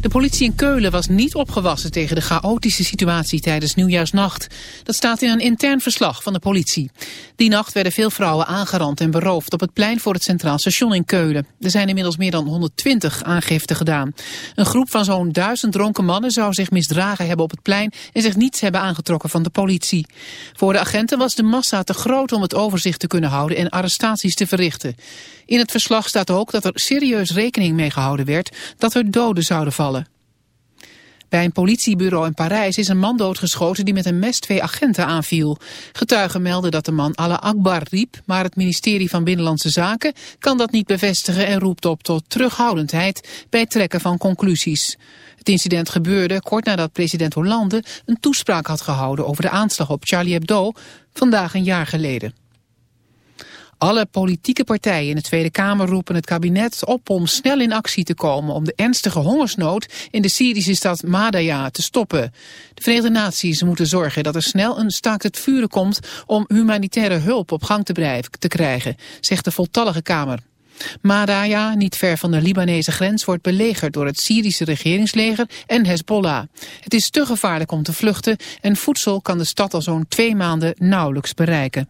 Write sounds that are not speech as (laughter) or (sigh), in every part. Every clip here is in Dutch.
De politie in Keulen was niet opgewassen tegen de chaotische situatie tijdens Nieuwjaarsnacht. Dat staat in een intern verslag van de politie. Die nacht werden veel vrouwen aangerand en beroofd op het plein voor het Centraal Station in Keulen. Er zijn inmiddels meer dan 120 aangiften gedaan. Een groep van zo'n duizend dronken mannen zou zich misdragen hebben op het plein en zich niets hebben aangetrokken van de politie. Voor de agenten was de massa te groot om het overzicht te kunnen houden en arrestaties te verrichten. In het verslag staat ook dat er serieus rekening mee gehouden werd dat er doden zouden vallen. Bij een politiebureau in Parijs is een man doodgeschoten die met een mes twee agenten aanviel. Getuigen melden dat de man Allah Akbar riep, maar het ministerie van Binnenlandse Zaken kan dat niet bevestigen en roept op tot terughoudendheid bij trekken van conclusies. Het incident gebeurde kort nadat president Hollande een toespraak had gehouden over de aanslag op Charlie Hebdo vandaag een jaar geleden. Alle politieke partijen in de Tweede Kamer roepen het kabinet op om snel in actie te komen om de ernstige hongersnood in de Syrische stad Madaya te stoppen. De Verenigde Naties moeten zorgen dat er snel een staakt het vuren komt om humanitaire hulp op gang te, te krijgen, zegt de voltallige Kamer. Madaya, niet ver van de Libanese grens, wordt belegerd door het Syrische regeringsleger en Hezbollah. Het is te gevaarlijk om te vluchten en voedsel kan de stad al zo'n twee maanden nauwelijks bereiken.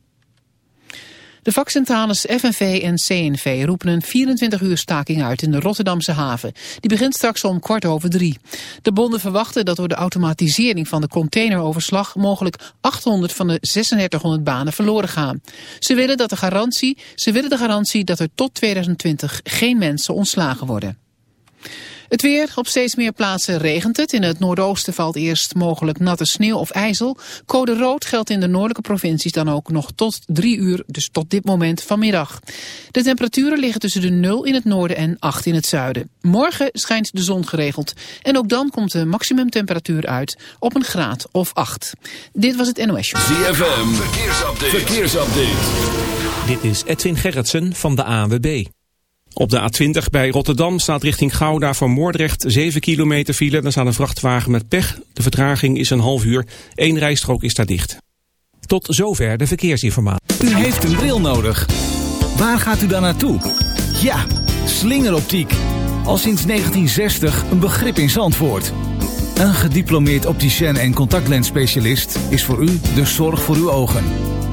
De vakcentrales FNV en CNV roepen een 24-uur staking uit in de Rotterdamse haven. Die begint straks om kwart over drie. De bonden verwachten dat door de automatisering van de containeroverslag mogelijk 800 van de 3600 banen verloren gaan. Ze willen, dat de garantie, ze willen de garantie dat er tot 2020 geen mensen ontslagen worden. Het weer. Op steeds meer plaatsen regent het. In het noordoosten valt eerst mogelijk natte sneeuw of ijzel. Code rood geldt in de noordelijke provincies dan ook nog tot drie uur, dus tot dit moment vanmiddag. De temperaturen liggen tussen de 0 in het noorden en 8 in het zuiden. Morgen schijnt de zon geregeld. En ook dan komt de maximumtemperatuur uit op een graad of 8. Dit was het NOS Show. ZFM. Verkeersupdate. Verkeersupdate. Dit is Edwin Gerritsen van de ANWB. Op de A20 bij Rotterdam staat richting Gouda voor Moordrecht 7 kilometer file. Dan staat een vrachtwagen met pech. De vertraging is een half uur. Eén rijstrook is daar dicht. Tot zover de verkeersinformatie. U heeft een bril nodig. Waar gaat u dan naartoe? Ja, slingeroptiek. Al sinds 1960 een begrip in Zandvoort. Een gediplomeerd opticien en contactlensspecialist is voor u de zorg voor uw ogen.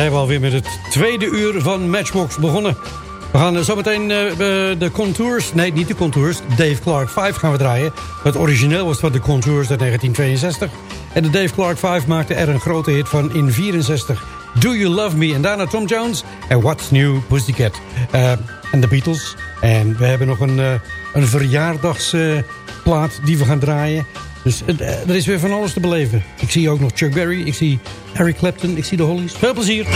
Zijn we alweer met het tweede uur van Matchbox begonnen. We gaan uh, zometeen uh, de Contours, nee niet de Contours, Dave Clark 5 gaan we draaien. Het origineel was van de Contours uit 1962. En de Dave Clark 5 maakte er een grote hit van in 64. Do You Love Me? En daarna Tom Jones en What's New Pussycat. Uh, en de Beatles. En we hebben nog een, uh, een verjaardagsplaat die we gaan draaien. Dus er is weer van alles te beleven. Ik zie ook nog Chuck Berry, ik zie Harry Clapton, ik zie de Hollies. Veel plezier!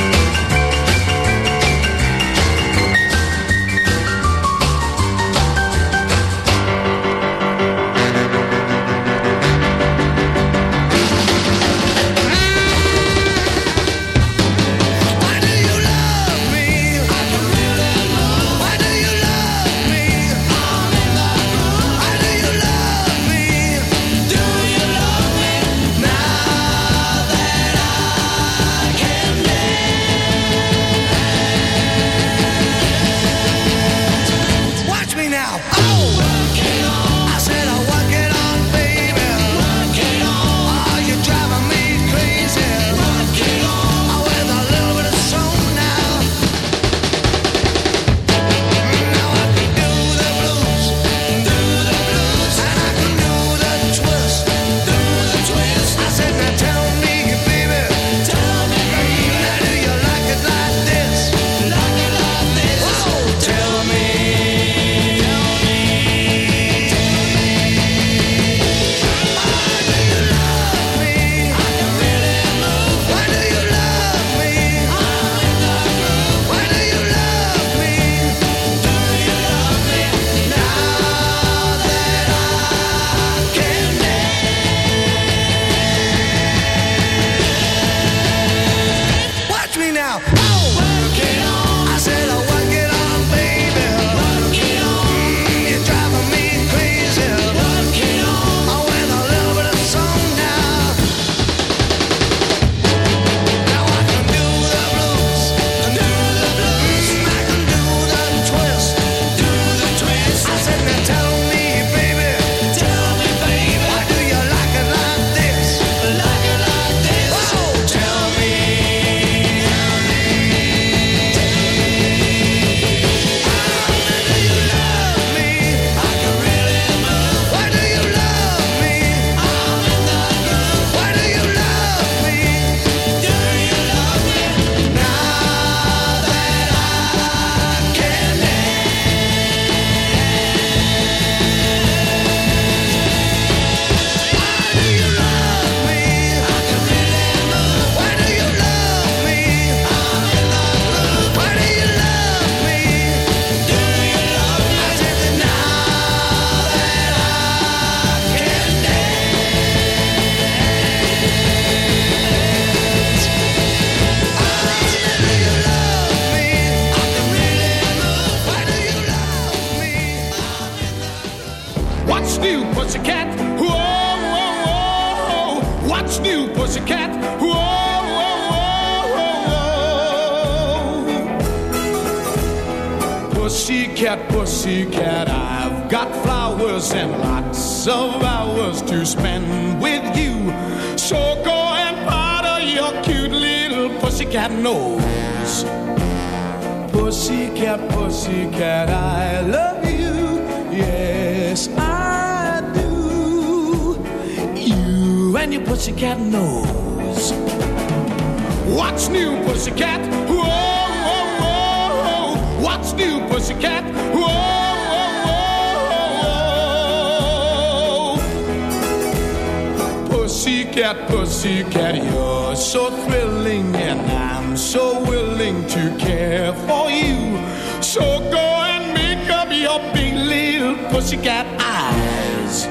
Pussycat, you're so thrilling, and I'm so willing to care for you. So go and make up your big little pussycat eyes.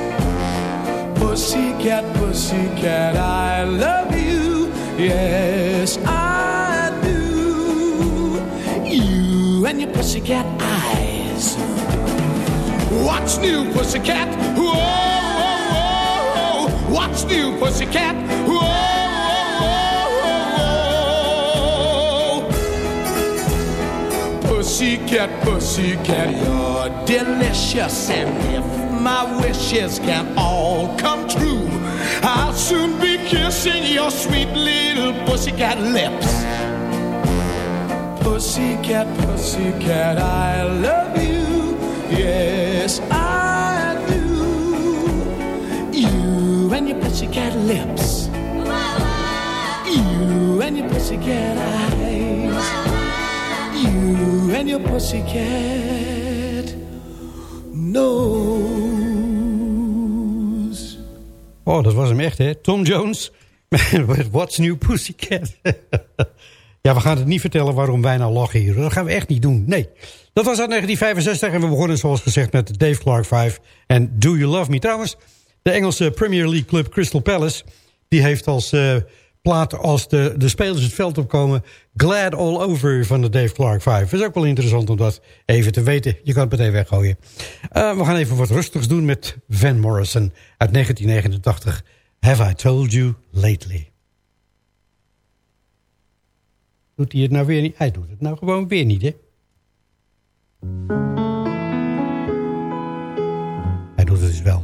Pussycat, pussycat, I love you. Yes, I do. You and your pussycat eyes. What's new, pussycat? Whoa! What's new, pussycat? Pussycat, pussycat, you're delicious. And if my wishes can all come true, I'll soon be kissing your sweet little pussycat lips. pussycat, pussycat, I love you. Yes, I do. You and your pussycat lips. You and your pussycat eyes. You and your pussycat. Oh, dat was hem echt, hè? Tom Jones (laughs) met What's New Pussycat. (laughs) ja, we gaan het niet vertellen waarom wij nou lachen hier. Dat gaan we echt niet doen, nee. Dat was uit 1965 en we begonnen zoals gezegd met Dave Clark 5 en Do You Love Me. Trouwens, de Engelse Premier League club Crystal Palace... die heeft als uh, plaat als de, de spelers het veld opkomen... Glad All Over van de Dave Clark 5. Dat is ook wel interessant om dat even te weten. Je kan het meteen weggooien. Uh, we gaan even wat rustigs doen met Van Morrison uit 1989... Have I Told You Lately? Doet hij het nou weer niet? Hij doet het nou gewoon weer niet, hè? Hij doet het dus wel.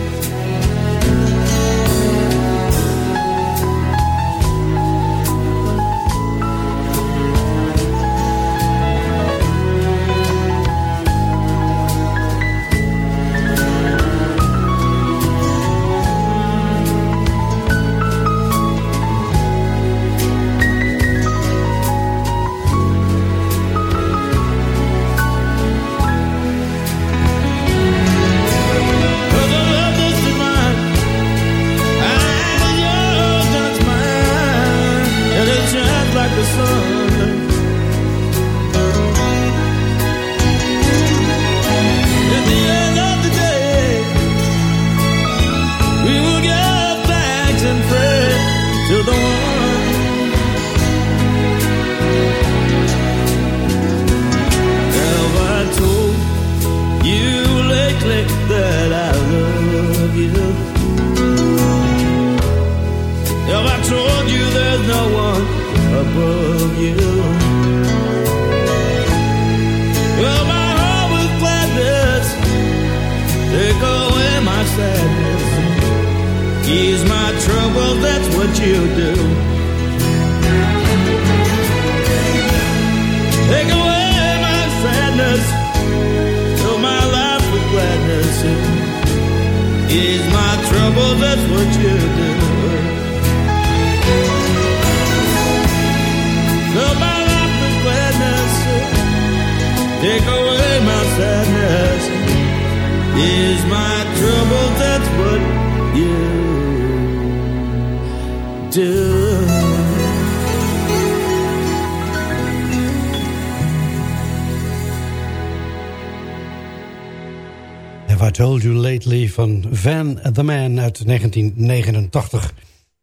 Have I Told You Lately van Van the Man uit 1989.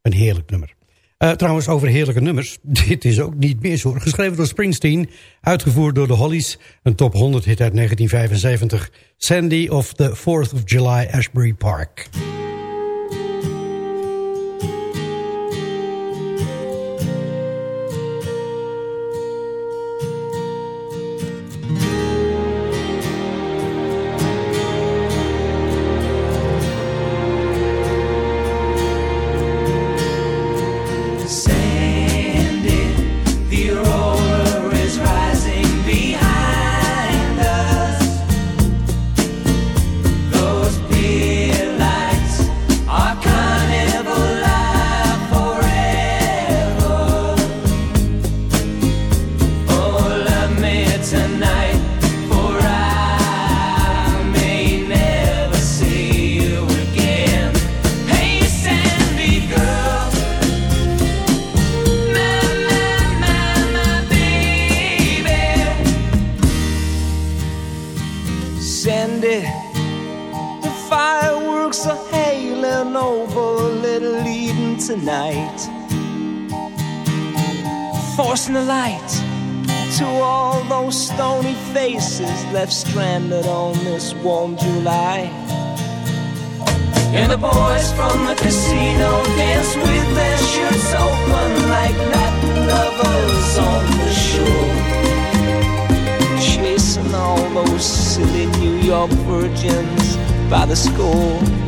Een heerlijk nummer. Eh, trouwens, over heerlijke nummers. (laughs) Dit is ook niet meer zo. Geschreven door Springsteen, uitgevoerd door de Hollies. Een top 100 hit uit 1975. Sandy of the 4th of July, Ashbury Park. Left stranded on this warm July. And the boys from the casino dance with their shirts open like Latin lovers on the shore. Chasing all those silly New York virgins by the score.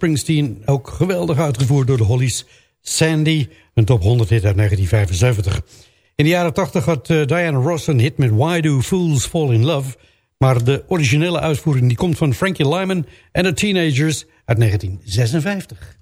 Springsteen. Ook geweldig uitgevoerd door de Hollies. Sandy, een top 100 hit uit 1975. In de jaren 80 had uh, Diana Ross een hit met Why Do Fools Fall In Love. Maar de originele uitvoering die komt van Frankie Lyman en de Teenagers uit 1956.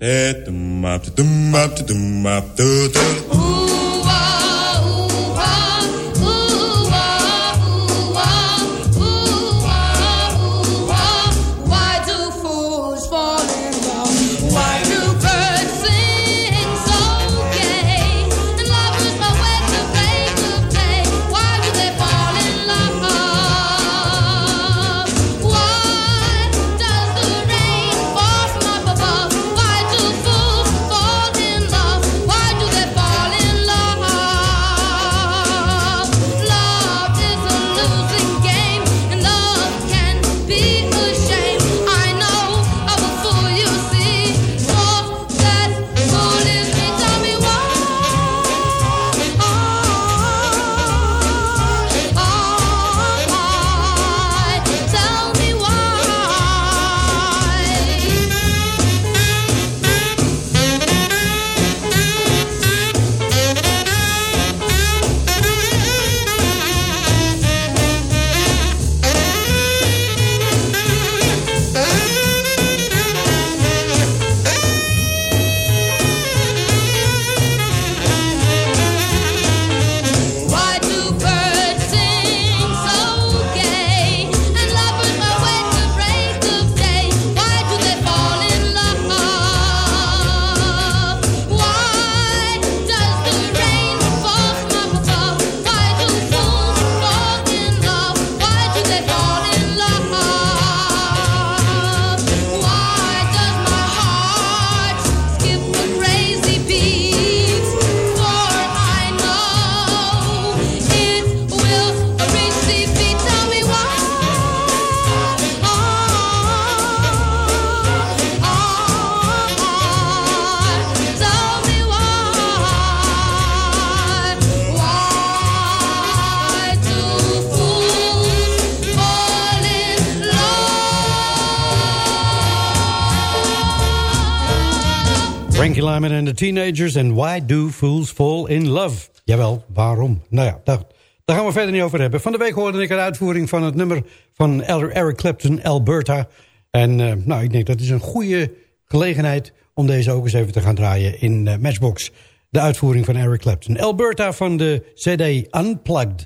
Teenagers en Why Do Fools Fall in Love? Jawel, waarom? Nou ja, daar, daar gaan we verder niet over hebben. Van de week hoorde ik een uitvoering van het nummer van Eric Clapton, Alberta. En uh, nou, ik denk dat is een goede gelegenheid om deze ook eens even te gaan draaien in uh, Matchbox. De uitvoering van Eric Clapton. Alberta van de CD Unplugged.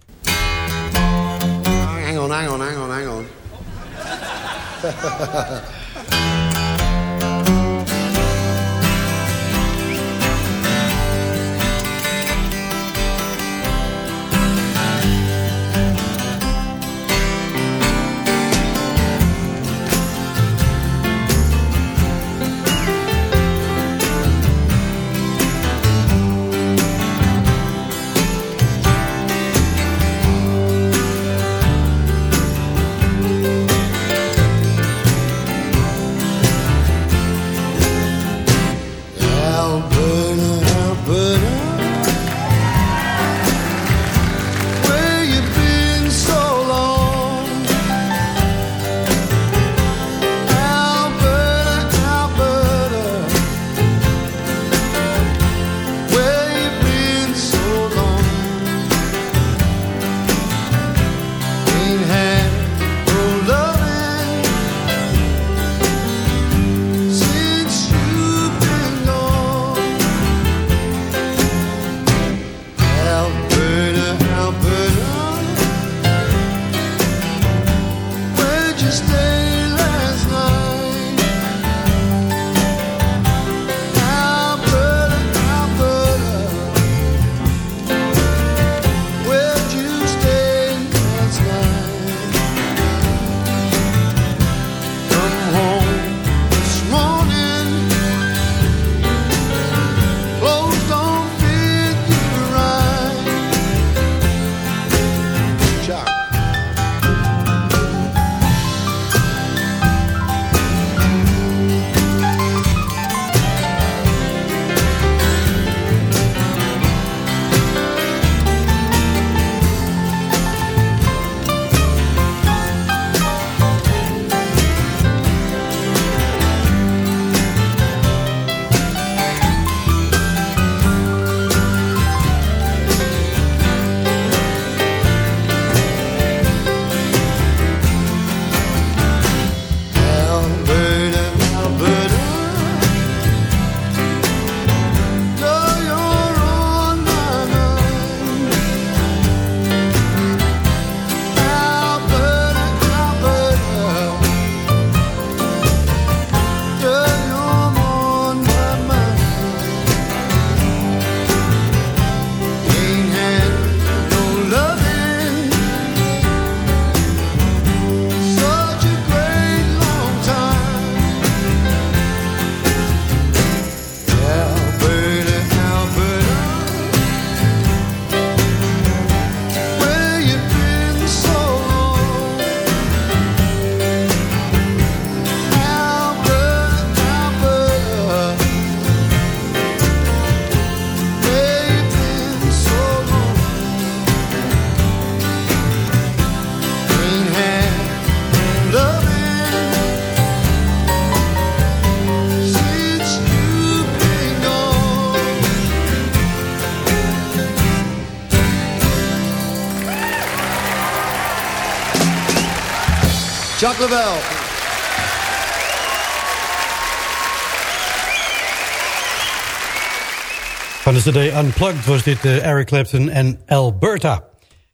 Hang on, hang on, hang on, hang on. (laughs) Level. Van de CD Unplugged was dit uh, Eric Clapton en Alberta.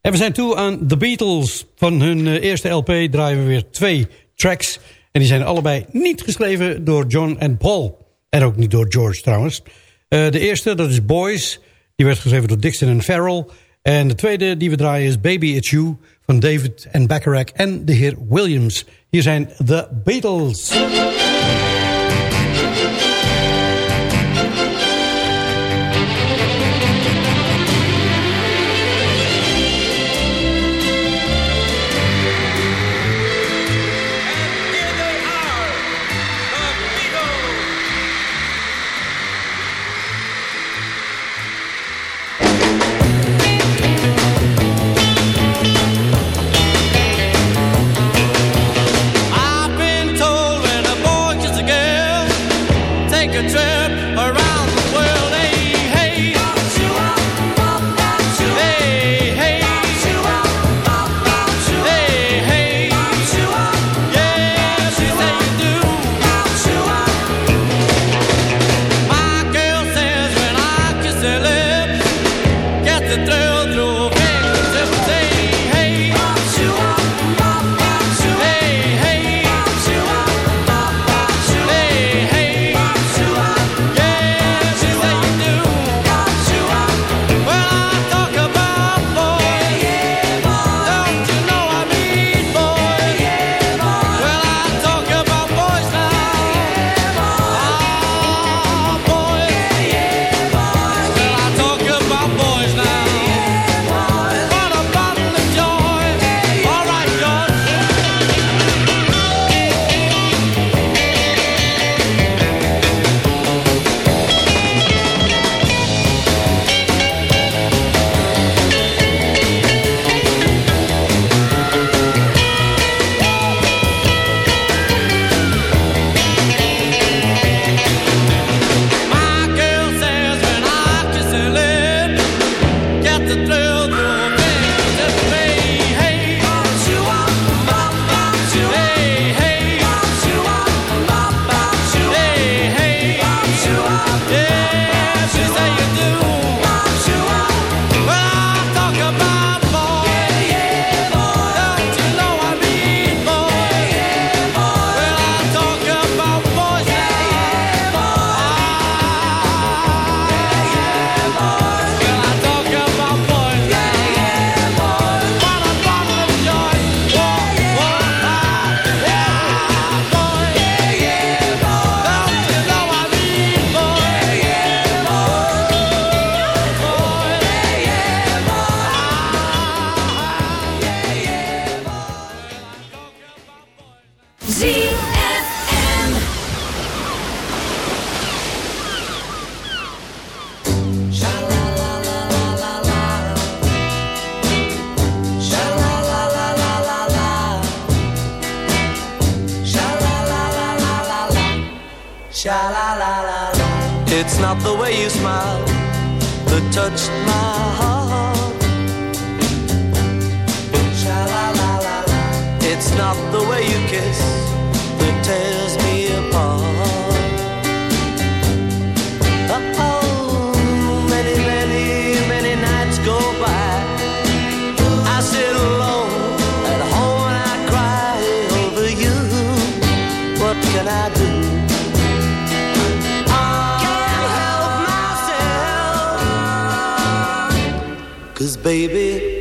En we zijn toe aan The Beatles. Van hun uh, eerste LP draaien we weer twee tracks. En die zijn allebei niet geschreven door John en Paul. En ook niet door George trouwens. Uh, de eerste, dat is Boys. Die werd geschreven door Dixon en Farrell. En de tweede die we draaien is Baby It's You van David en Bacharach en de heer Williams. Hier zijn The Beatles.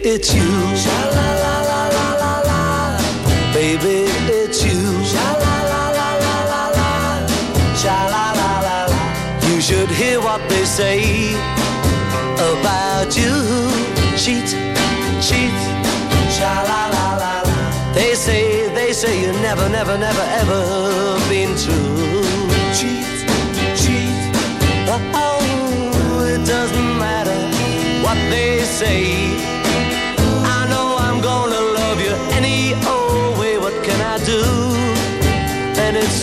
It's you. Baby, it's you. You should hear what they say about you. Cheat, cheat. Sha la la la la. They say, they say you never, never, never, ever been true. Cheat, cheat. Oh, it doesn't matter what they say.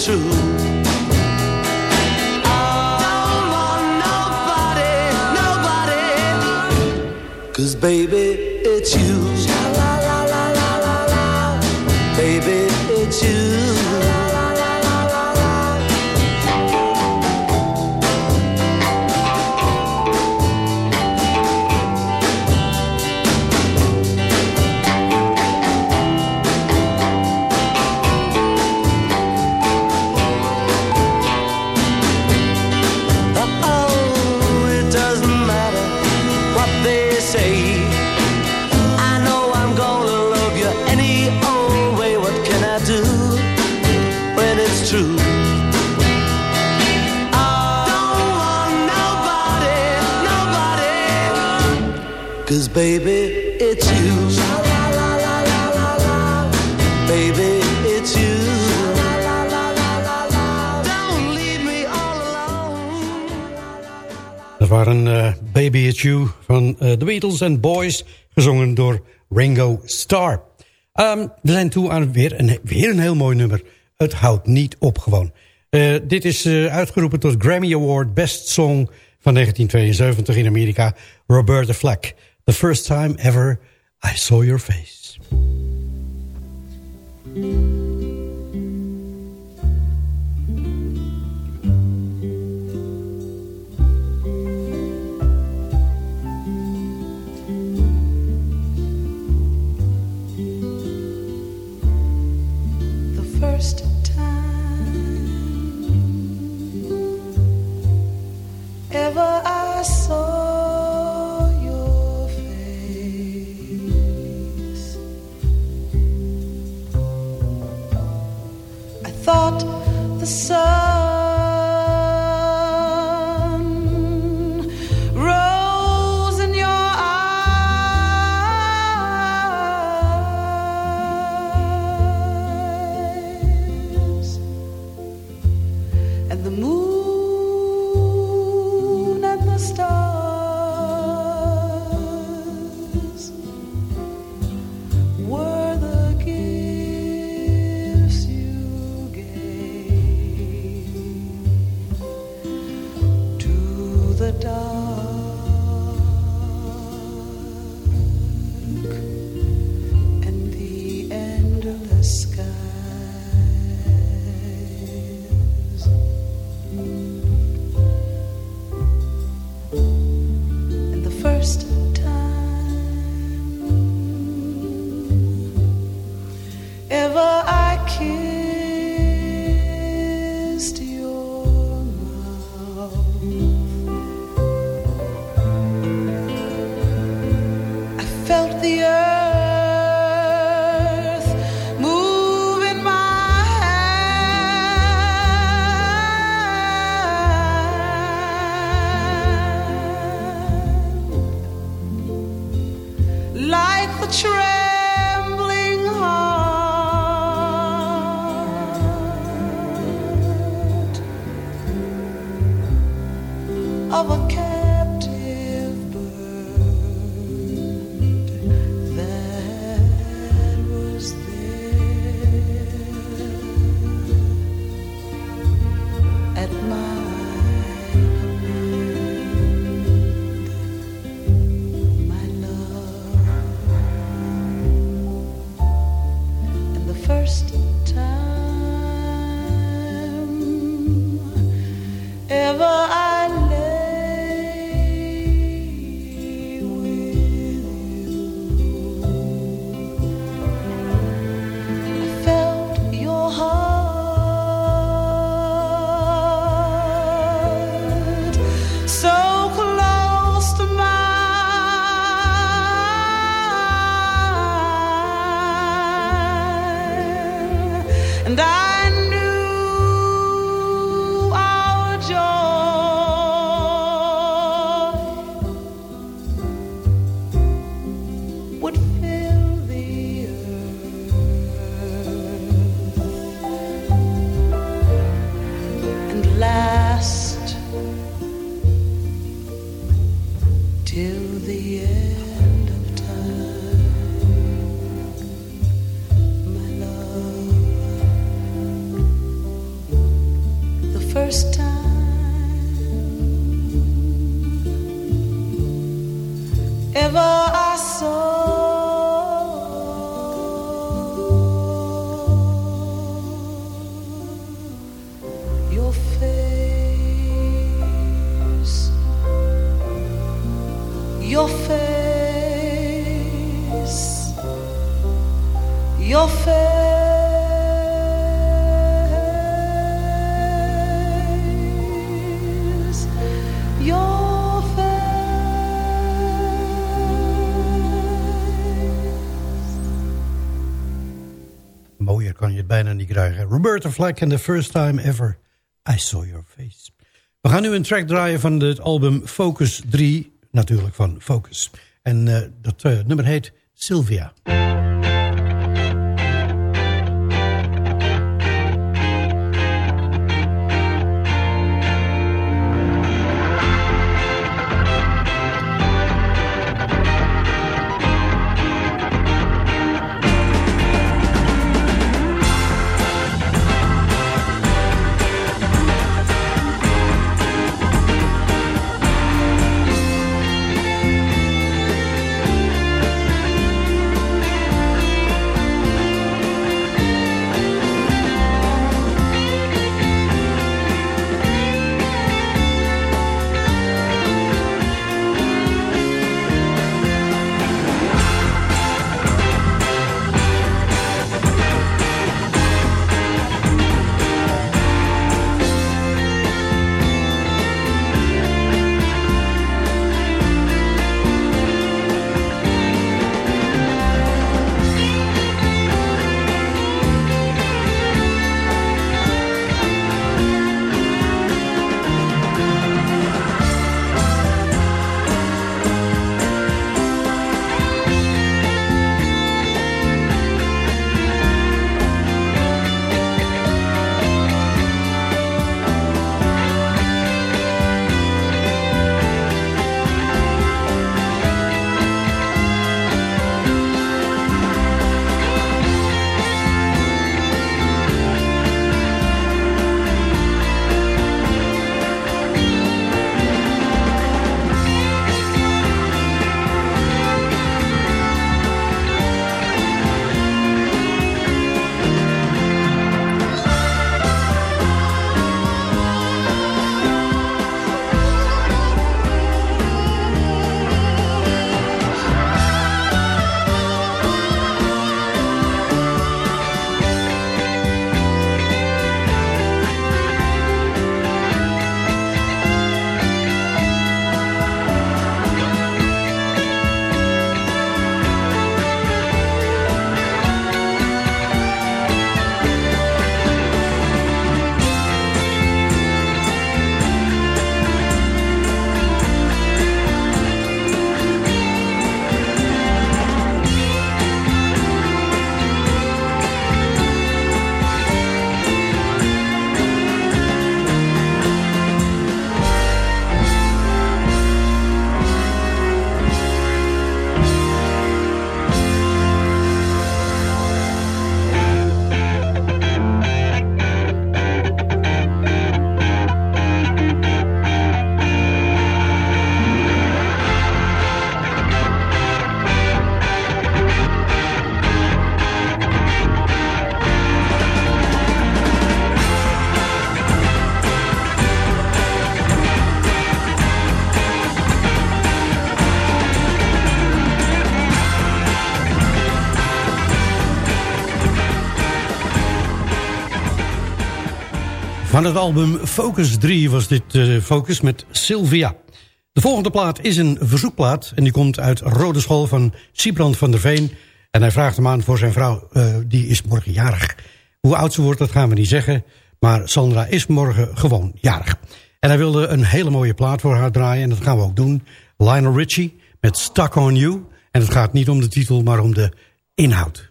true. Cause baby baby, it's you. Baby, it's you. Don't leave me alone. Dat waren eh, Baby It's You van eh, The Beatles and Boys, gezongen door Ringo Starr. Ehm, we zijn toe aan weer een, weer een heel mooi nummer. Het houdt niet op gewoon. Eh, dit is uitgeroepen tot Grammy Award Best Song van 1972 in Amerika. Roberta Flack. The first time ever I saw your face. The earth first time. krijgen. Roberta Flack en The First Time Ever I Saw Your Face. We gaan nu een track draaien van het album Focus 3. Natuurlijk van Focus. En eh, dat eh, nummer heet Sylvia. Van het album Focus 3 was dit uh, Focus met Sylvia. De volgende plaat is een verzoekplaat en die komt uit Rode School van Siebrand van der Veen. En hij vraagt hem aan voor zijn vrouw, eh, die is morgen jarig. Hoe oud ze wordt, dat gaan we niet zeggen, maar Sandra is morgen gewoon jarig. En hij wilde een hele mooie plaat voor haar draaien en dat gaan we ook doen. Lionel Richie met Stuck on You. En het gaat niet om de titel, maar om de inhoud.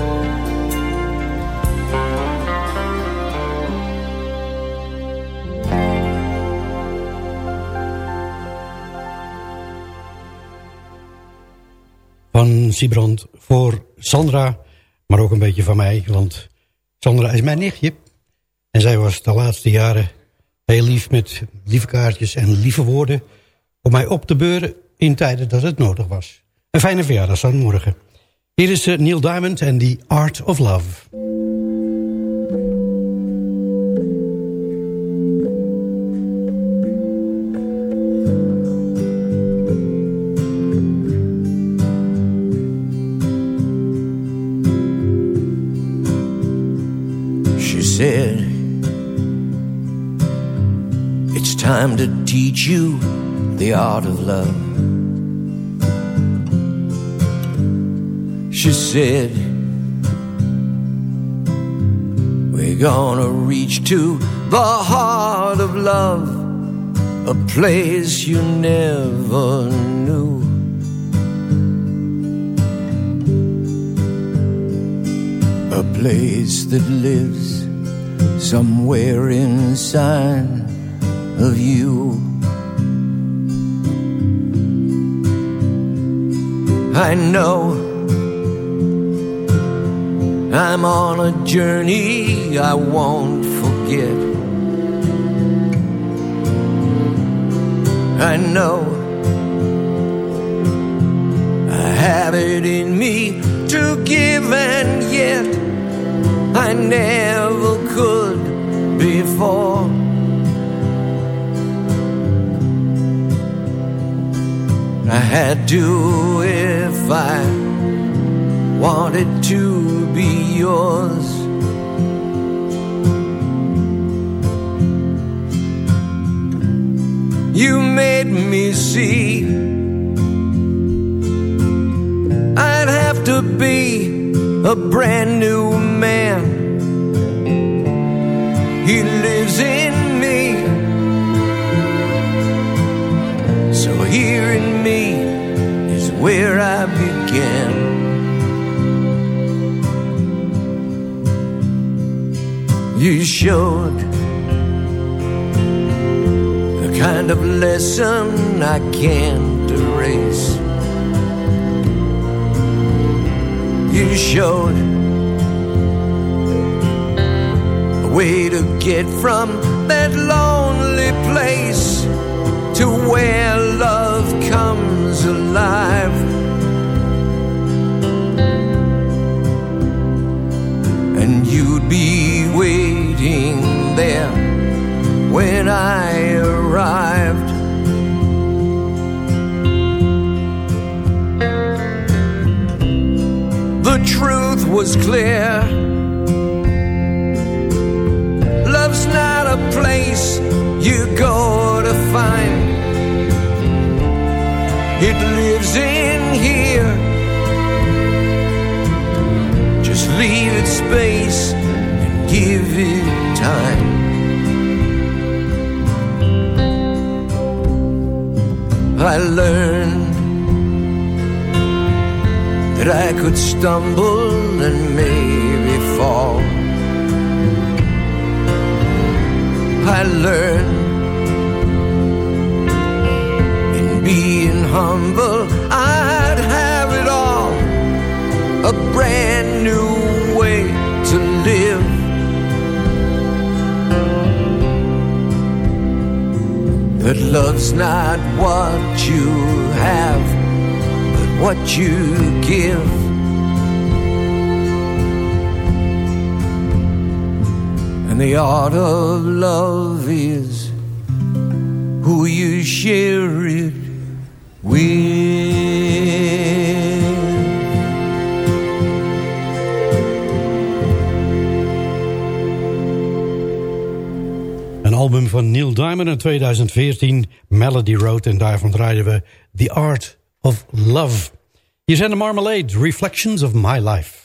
Van Siebrand voor Sandra, maar ook een beetje van mij. Want Sandra is mijn nichtje. En zij was de laatste jaren heel lief met lieve kaartjes en lieve woorden... om mij op te beuren in tijden dat het nodig was. Een fijne verjaardag morgen. Hier is eh, Neil Diamond en The Art of Love. Teach you the art of love. She said, We're gonna reach to the heart of love, a place you never knew. A place that lives somewhere inside of you. I know I'm on a journey I won't forget. I know I have it in me to give, and yet I never had to if I wanted to be yours. You made me see I'd have to be a brand new man. He lives in me. So here in where I began. You showed the kind of lesson I can't erase. You showed a way to get from that lonely place to where love comes alive. And you'd be waiting there when I arrived. The truth was clear. Love's not a place you go to find. It lives in here. Just leave it space and give it time. I learned that I could stumble and maybe fall. I learned being humble, I'd have it all. A brand new way to live. That love's not what you have, but what you give. And the art of love is who you share it. Een album van Neil Diamond in 2014, Melody Road. En daarvan draaiden we The Art of Love. Hier zijn de Marmalade, Reflections of My Life.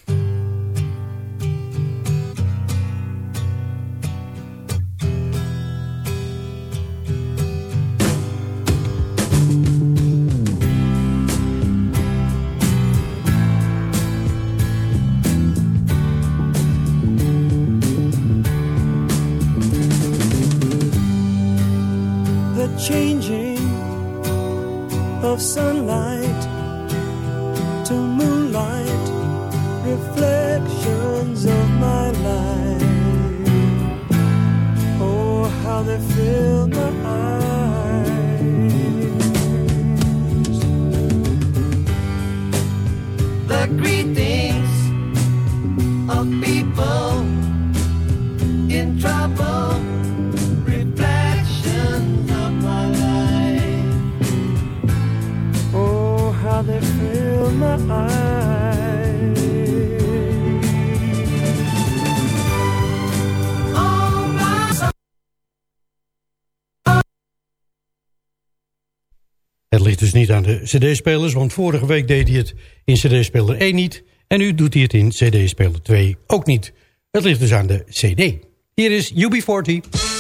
In trouble. Reflections of my. Oh, how they my Het ligt dus niet aan de cd-spelers, want vorige week deed hij het in cd-speler 1 niet. En nu doet hij het in cd-speler 2 ook niet. Het ligt dus aan de cd. Hier is UB40.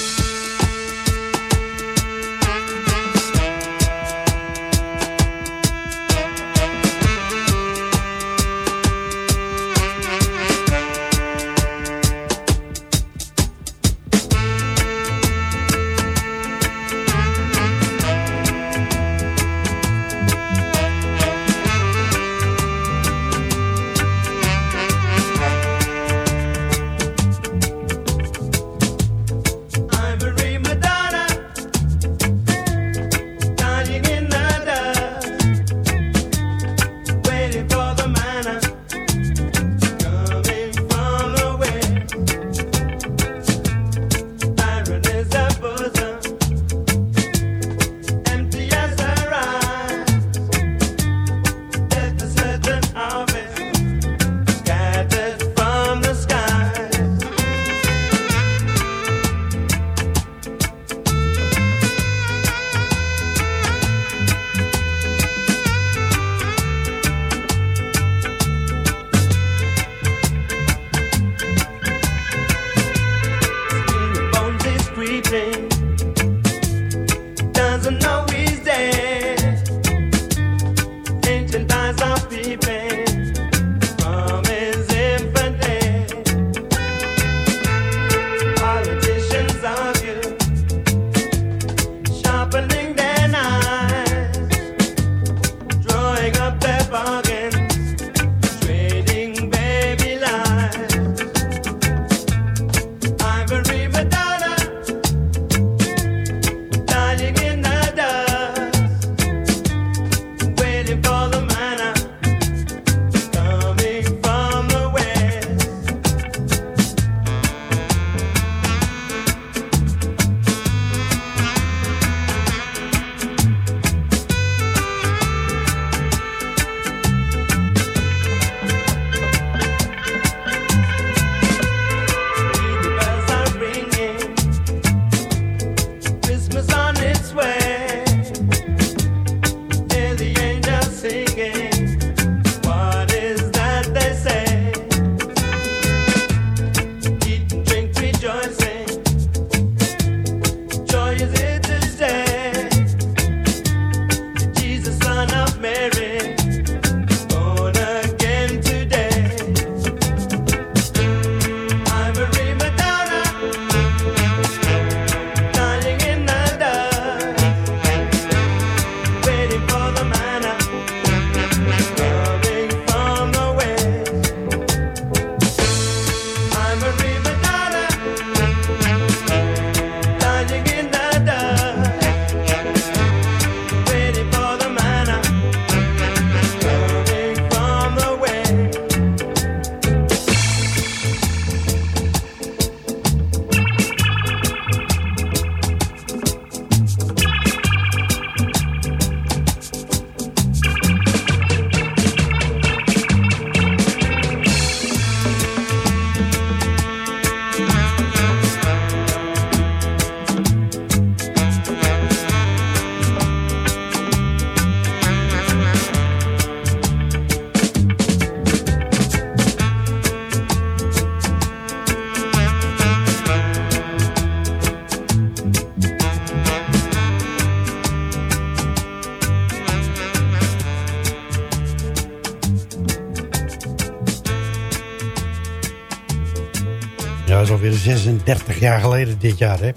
36 jaar geleden dit jaar, hè?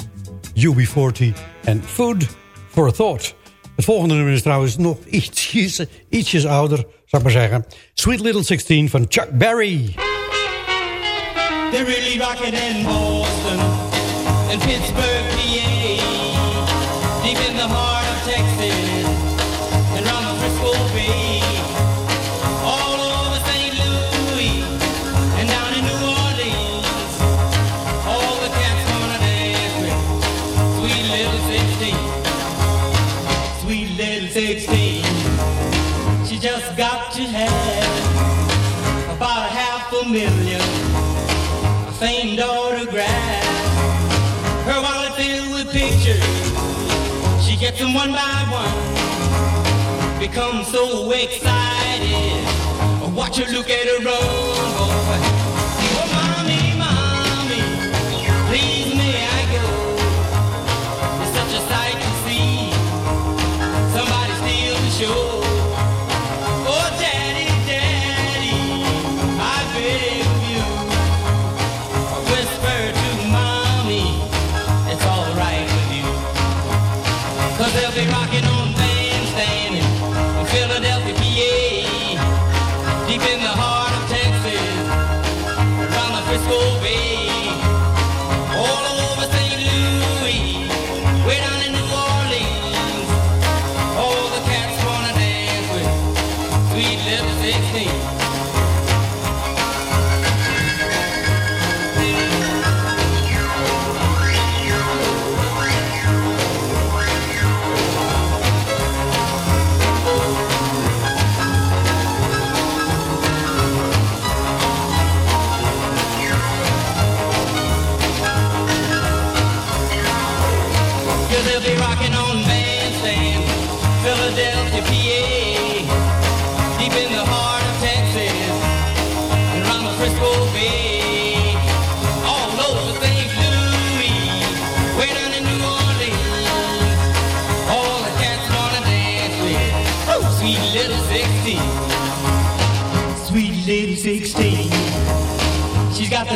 UB40 en Food for Thought. Het volgende nummer is trouwens nog ietsjes, ietsjes ouder, zou ik maar zeggen. Sweet Little 16 van Chuck Berry. They're really in Boston and Pittsburgh, PA, half a famed autograph. Her wallet filled with pictures. She gets them one by one. Becomes so excited. I watch her look at her run,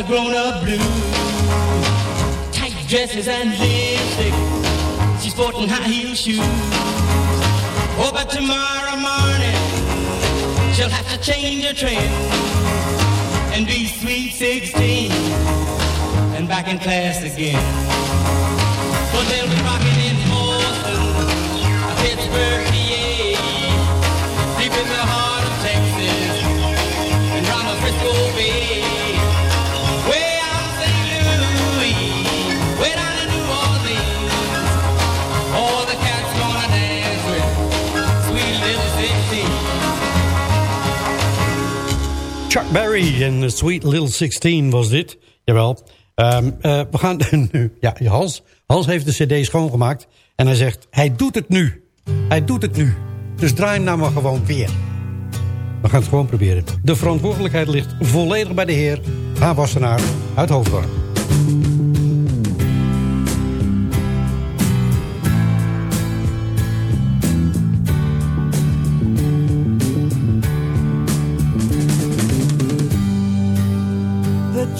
grown-up blues tight dresses and lipstick. She's sporting high heel shoes. Oh, but tomorrow morning she'll have to change her trend and be sweet 16 and back in class again. But they'll be rocking in Boston, Pittsburgh, Berry en The Sweet Little 16 was dit. Jawel. Ehm, eh, we gaan (laughs) nu... Ja, Hans, Hans heeft de cd schoongemaakt. En hij zegt, hij doet het nu. Hij doet het nu. Dus draai hem nou maar gewoon weer. We gaan het gewoon proberen. De verantwoordelijkheid ligt volledig bij de heer H. Wassenaar uit Hoofddorp.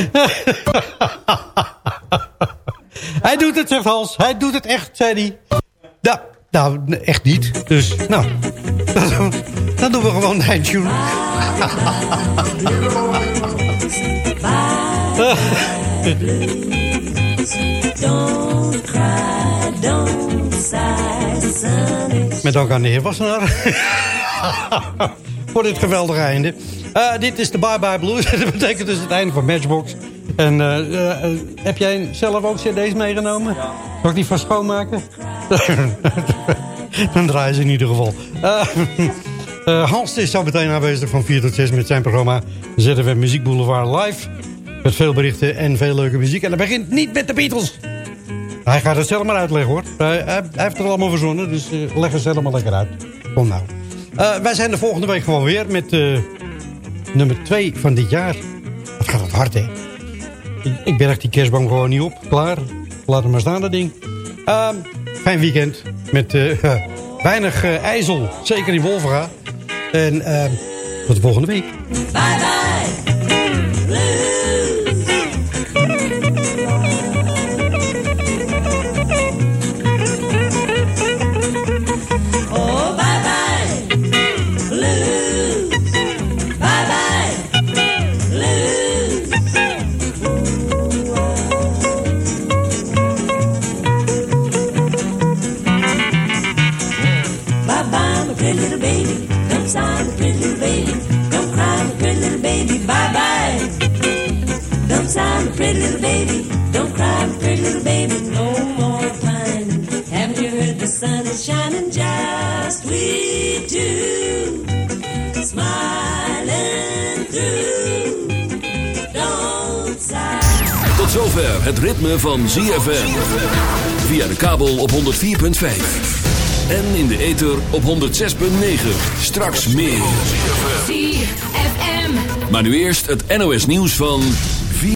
(laughs) Hij doet het, zegt Hans. Hij doet het echt, zei hij. Nou, nou echt niet. Dus, nou. (laughs) Dan, doen we gewoon sigh, (laughs) sunny. Met dank aan de heer. Voor dit geweldige einde. Eh, dit is de Bye Bye Blues. (laughs) dat betekent dus het einde van Matchbox. En eh, eh, heb jij zelf ook cd's meegenomen? Ja. Zal ik die van schoonmaken? (laughs) Dan draaien ze in ieder geval. (laughs) Hans is zo meteen aanwezig van 4 tot 6 met zijn programma ZFM Muziek Boulevard Live. Met veel berichten en veel leuke muziek. En dat begint niet met de Beatles. Hij gaat het zelf maar uitleggen hoor. Hij, hij, heeft het allemaal verzonnen, dus leg het zelf maar lekker uit. Kom nou. Wij zijn de volgende week gewoon weer met nummer 2 van dit jaar. Wat gaat het hard hè. Ik, ik berg die kerstboom gewoon niet op. Klaar. Laat hem maar staan dat ding. Ehm, fijn weekend. Met (laughs) weinig ijzel. Zeker in Wolvera. En ehm, tot de volgende week. Bye bye. Don't sigh, my pretty little baby. Don't cry, pretty little baby. No more pining. Haven't you heard the sun is shining just we two? Smiling through. Don't sigh. Tot zover het ritme van ZFM. Via de kabel op 104.5. En in de ether op 106.9. Straks meer. ZFM. Maar nu eerst het NOS nieuws van...